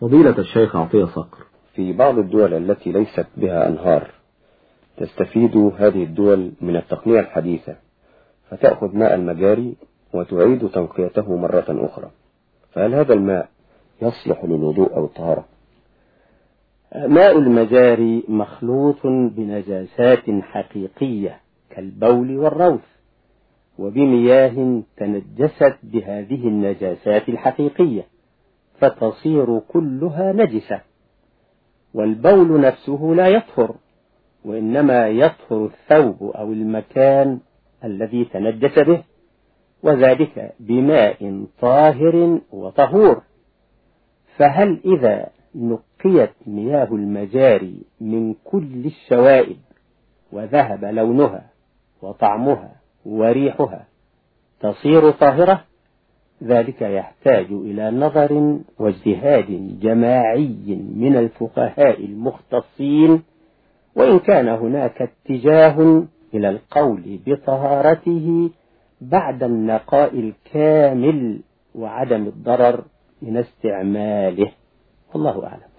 فضيلة الشيخ عطية صقر. في بعض الدول التي ليست بها أنهار تستفيد هذه الدول من التقنية الحديثة فتأخذ ماء المجاري وتعيد تنقيته مرة أخرى. فهل هذا الماء يصلح للوضوء أو الطهارة؟ ماء المجاري مخلوط بنجاسات حقيقية كالبول والروث وبمياه تنجست بهذه النجاسات الحقيقية. فتصير كلها نجسة. والبول نفسه لا يطهر وإنما يطهر الثوب أو المكان الذي تنجس به وذلك بماء طاهر وطهور. فهل إذا نقيت مياه المجاري من كل الشوائب وذهب لونها وطعمها وريحها تصير طاهرة؟ ذلك يحتاج إلى نظر واجتهاد جماعي من الفقهاء المختصين وإن كان هناك اتجاه إلى القول بطهارته بعد النقاء الكامل وعدم الضرر من استعماله. والله أعلم.